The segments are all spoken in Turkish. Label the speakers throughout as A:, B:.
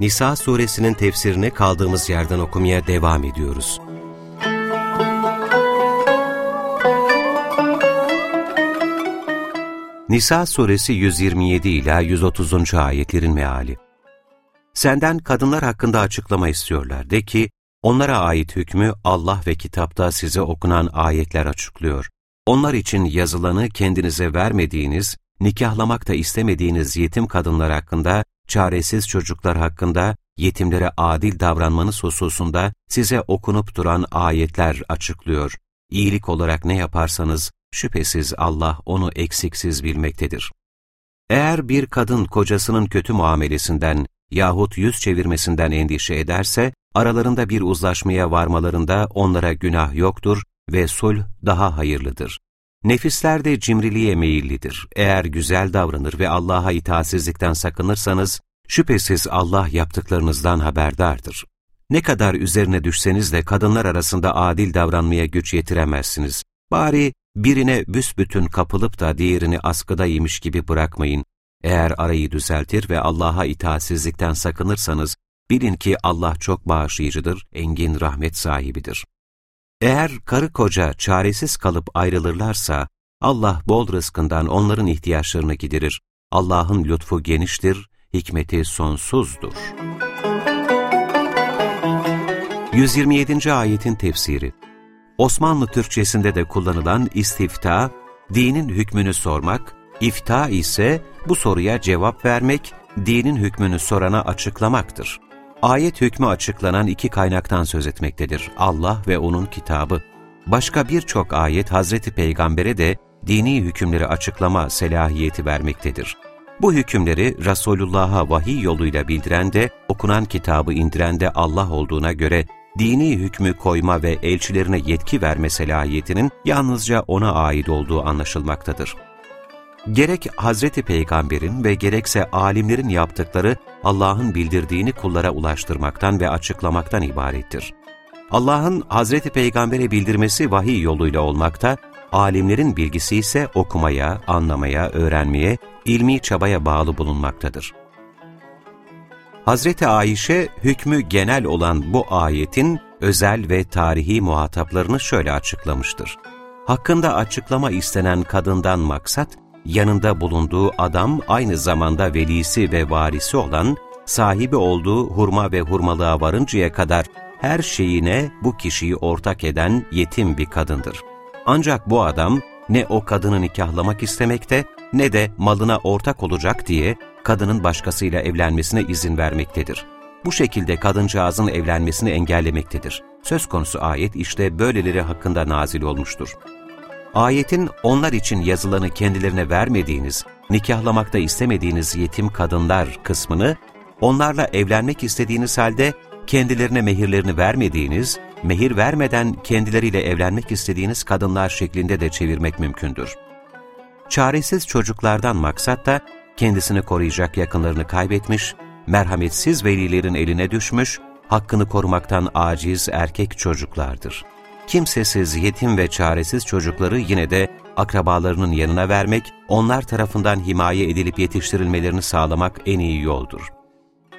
A: Nisa suresinin tefsirini kaldığımız yerden okumaya devam ediyoruz. Nisa suresi 127 ila 130. ayetlerin meali. Senden kadınlar hakkında açıklama istiyorlar. De ki, onlara ait hükmü Allah ve kitapta size okunan ayetler açıklıyor. Onlar için yazılanı kendinize vermediğiniz, nikahlamak da istemediğiniz yetim kadınlar hakkında, çaresiz çocuklar hakkında, yetimlere adil davranmanız hususunda size okunup duran ayetler açıklıyor. İyilik olarak ne yaparsanız, şüphesiz Allah onu eksiksiz bilmektedir. Eğer bir kadın kocasının kötü muamelesinden yahut yüz çevirmesinden endişe ederse, aralarında bir uzlaşmaya varmalarında onlara günah yoktur ve sulh daha hayırlıdır. Nefisler de cimriliğe meyillidir. Eğer güzel davranır ve Allah'a itaatsizlikten sakınırsanız, şüphesiz Allah yaptıklarınızdan haberdardır. Ne kadar üzerine düşseniz de kadınlar arasında adil davranmaya güç yetiremezsiniz. Bari birine büsbütün kapılıp da diğerini askıda yemiş gibi bırakmayın. Eğer arayı düzeltir ve Allah'a itaatsizlikten sakınırsanız, bilin ki Allah çok bağışlayıcıdır, engin rahmet sahibidir. Eğer karı koca çaresiz kalıp ayrılırlarsa, Allah bol rızkından onların ihtiyaçlarını giderir. Allah'ın lütfu geniştir, hikmeti sonsuzdur. 127. ayetin tefsiri Osmanlı Türkçesinde de kullanılan istifta, dinin hükmünü sormak, ifta ise bu soruya cevap vermek, dinin hükmünü sorana açıklamaktır. Ayet hükmü açıklanan iki kaynaktan söz etmektedir. Allah ve O'nun kitabı. Başka birçok ayet Hazreti Peygamber'e de dini hükümleri açıklama selahiyeti vermektedir. Bu hükümleri Resulullah'a vahiy yoluyla bildiren de, okunan kitabı indiren de Allah olduğuna göre, dini hükmü koyma ve elçilerine yetki verme selahiyetinin yalnızca O'na ait olduğu anlaşılmaktadır. Gerek Hazreti Peygamber'in ve gerekse alimlerin yaptıkları Allah'ın bildirdiğini kullara ulaştırmaktan ve açıklamaktan ibarettir. Allah'ın Hazreti Peygamber'e bildirmesi vahiy yoluyla olmakta, alimlerin bilgisi ise okumaya, anlamaya, öğrenmeye, ilmi çabaya bağlı bulunmaktadır. Hazreti Ayşe, hükmü genel olan bu ayetin özel ve tarihi muhataplarını şöyle açıklamıştır. Hakkında açıklama istenen kadından maksat, yanında bulunduğu adam aynı zamanda velisi ve varisi olan, sahibi olduğu hurma ve hurmalığa varıncaya kadar her şeyine bu kişiyi ortak eden yetim bir kadındır. Ancak bu adam ne o kadını nikahlamak istemekte ne de malına ortak olacak diye kadının başkasıyla evlenmesine izin vermektedir. Bu şekilde kadıncağızın evlenmesini engellemektedir. Söz konusu ayet işte böyleleri hakkında nazil olmuştur. Ayetin onlar için yazılanı kendilerine vermediğiniz, nikahlamakta istemediğiniz yetim kadınlar kısmını, onlarla evlenmek istediğiniz halde kendilerine mehirlerini vermediğiniz, mehir vermeden kendileriyle evlenmek istediğiniz kadınlar şeklinde de çevirmek mümkündür. Çaresiz çocuklardan maksat da kendisini koruyacak yakınlarını kaybetmiş, merhametsiz velilerin eline düşmüş, hakkını korumaktan aciz erkek çocuklardır. Kimsesiz, yetim ve çaresiz çocukları yine de akrabalarının yanına vermek, onlar tarafından himaye edilip yetiştirilmelerini sağlamak en iyi yoldur.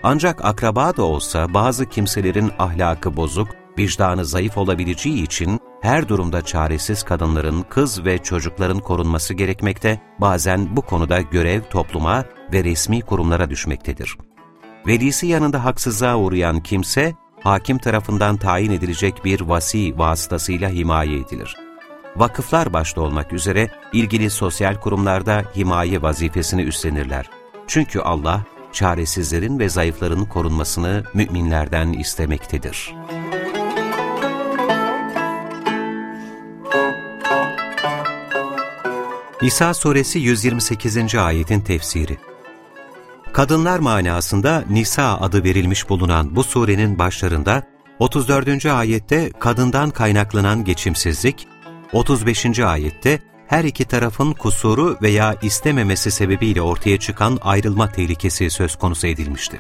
A: Ancak akraba da olsa bazı kimselerin ahlakı bozuk, vicdanı zayıf olabileceği için her durumda çaresiz kadınların, kız ve çocukların korunması gerekmekte, bazen bu konuda görev topluma ve resmi kurumlara düşmektedir. Velisi yanında haksızlığa uğrayan kimse, hakim tarafından tayin edilecek bir vasi vasıtasıyla himaye edilir. Vakıflar başta olmak üzere ilgili sosyal kurumlarda himaye vazifesini üstlenirler. Çünkü Allah, çaresizlerin ve zayıfların korunmasını müminlerden istemektedir. İsa Suresi 128. ayetin tefsiri Kadınlar manasında Nisa adı verilmiş bulunan bu surenin başlarında 34. ayette kadından kaynaklanan geçimsizlik, 35. ayette her iki tarafın kusuru veya istememesi sebebiyle ortaya çıkan ayrılma tehlikesi söz konusu edilmişti.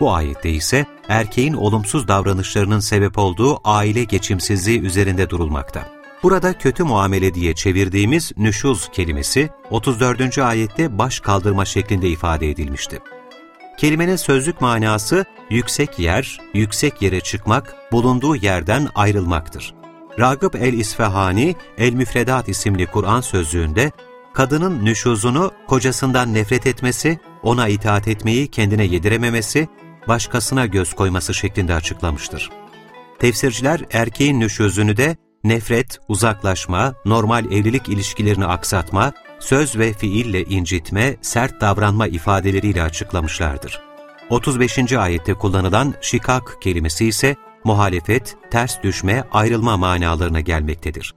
A: Bu ayette ise erkeğin olumsuz davranışlarının sebep olduğu aile geçimsizliği üzerinde durulmakta. Burada kötü muamele diye çevirdiğimiz nüşuz kelimesi 34. ayette baş kaldırma şeklinde ifade edilmişti. Kelimenin sözlük manası yüksek yer, yüksek yere çıkmak, bulunduğu yerden ayrılmaktır. Ragıp el-İsfahani, El-Müfredat isimli Kur'an sözlüğünde, kadının nüşuzunu kocasından nefret etmesi, ona itaat etmeyi kendine yedirememesi, başkasına göz koyması şeklinde açıklamıştır. Tefsirciler erkeğin nüşuzunu de nefret, uzaklaşma, normal evlilik ilişkilerini aksatma, söz ve fiille incitme, sert davranma ifadeleriyle açıklamışlardır. 35. ayette kullanılan şikak kelimesi ise muhalefet, ters düşme, ayrılma manalarına gelmektedir.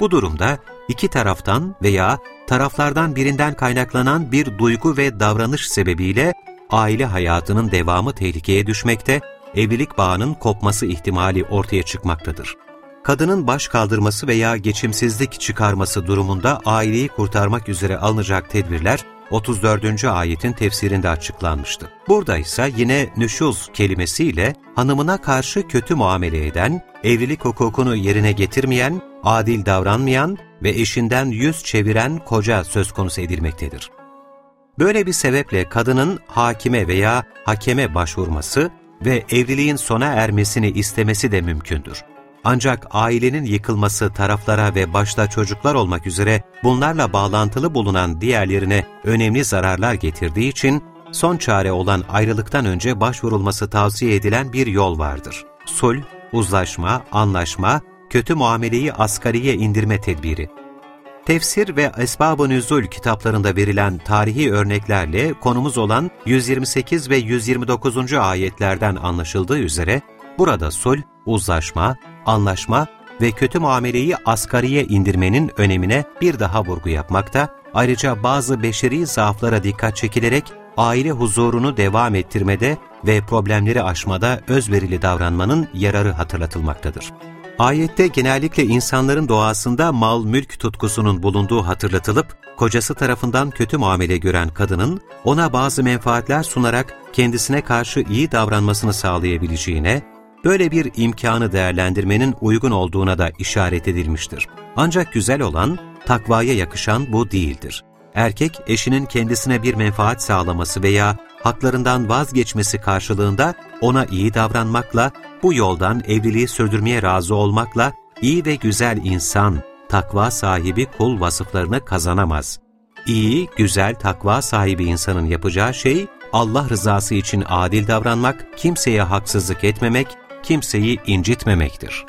A: Bu durumda iki taraftan veya taraflardan birinden kaynaklanan bir duygu ve davranış sebebiyle aile hayatının devamı tehlikeye düşmekte, evlilik bağının kopması ihtimali ortaya çıkmaktadır. Kadının baş kaldırması veya geçimsizlik çıkarması durumunda aileyi kurtarmak üzere alınacak tedbirler 34. ayetin tefsirinde açıklanmıştı. Burada ise yine nüşuz kelimesiyle hanımına karşı kötü muamele eden, evlilik hukukunu yerine getirmeyen, adil davranmayan ve eşinden yüz çeviren koca söz konusu edilmektedir. Böyle bir sebeple kadının hakime veya hakeme başvurması ve evliliğin sona ermesini istemesi de mümkündür. Ancak ailenin yıkılması taraflara ve başta çocuklar olmak üzere bunlarla bağlantılı bulunan diğerlerine önemli zararlar getirdiği için son çare olan ayrılıktan önce başvurulması tavsiye edilen bir yol vardır. Sulh, uzlaşma, anlaşma, kötü muameleyi asgariye indirme tedbiri. Tefsir ve Esbab-ı Nüzul kitaplarında verilen tarihi örneklerle konumuz olan 128 ve 129. ayetlerden anlaşıldığı üzere burada sulh, uzlaşma, anlaşma ve kötü muameleyi asgariye indirmenin önemine bir daha vurgu yapmakta, ayrıca bazı beşeri zaaflara dikkat çekilerek aile huzurunu devam ettirmede ve problemleri aşmada özverili davranmanın yararı hatırlatılmaktadır. Ayette genellikle insanların doğasında mal mülk tutkusunun bulunduğu hatırlatılıp, kocası tarafından kötü muamele gören kadının ona bazı menfaatler sunarak kendisine karşı iyi davranmasını sağlayabileceğine, böyle bir imkanı değerlendirmenin uygun olduğuna da işaret edilmiştir. Ancak güzel olan, takvaya yakışan bu değildir. Erkek, eşinin kendisine bir menfaat sağlaması veya haklarından vazgeçmesi karşılığında ona iyi davranmakla, bu yoldan evliliği sürdürmeye razı olmakla iyi ve güzel insan, takva sahibi kul vasıflarını kazanamaz. İyi, güzel, takva sahibi insanın yapacağı şey, Allah rızası için adil davranmak, kimseye haksızlık etmemek, kimseyi incitmemektir.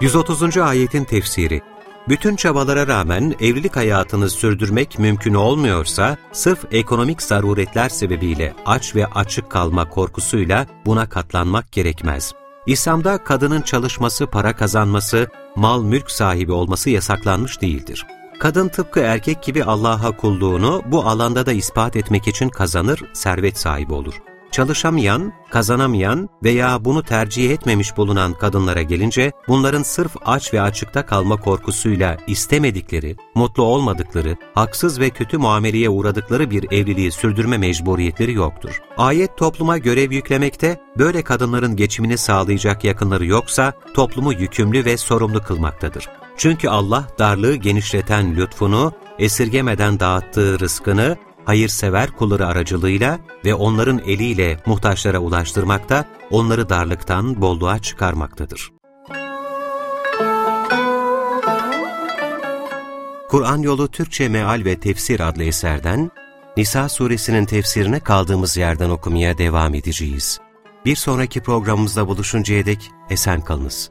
A: ...130. ayetin tefsiri bütün çabalara rağmen evlilik hayatını sürdürmek mümkün olmuyorsa, sırf ekonomik zaruretler sebebiyle aç ve açık kalma korkusuyla buna katlanmak gerekmez. İslam'da kadının çalışması, para kazanması, mal mülk sahibi olması yasaklanmış değildir. Kadın tıpkı erkek gibi Allah'a kulluğunu bu alanda da ispat etmek için kazanır, servet sahibi olur. Çalışamayan, kazanamayan veya bunu tercih etmemiş bulunan kadınlara gelince, bunların sırf aç ve açıkta kalma korkusuyla istemedikleri, mutlu olmadıkları, haksız ve kötü muameleye uğradıkları bir evliliği sürdürme mecburiyetleri yoktur. Ayet topluma görev yüklemekte, böyle kadınların geçimini sağlayacak yakınları yoksa, toplumu yükümlü ve sorumlu kılmaktadır. Çünkü Allah darlığı genişleten lütfunu, esirgemeden dağıttığı rızkını, hayırsever kulları aracılığıyla ve onların eliyle muhtaçlara ulaştırmakta, onları darlıktan bolluğa çıkarmaktadır. Kur'an Yolu Türkçe Meal ve Tefsir adlı eserden Nisa suresinin tefsirine kaldığımız yerden okumaya devam edeceğiz. Bir sonraki programımızda buluşuncaya dek esen kalınız.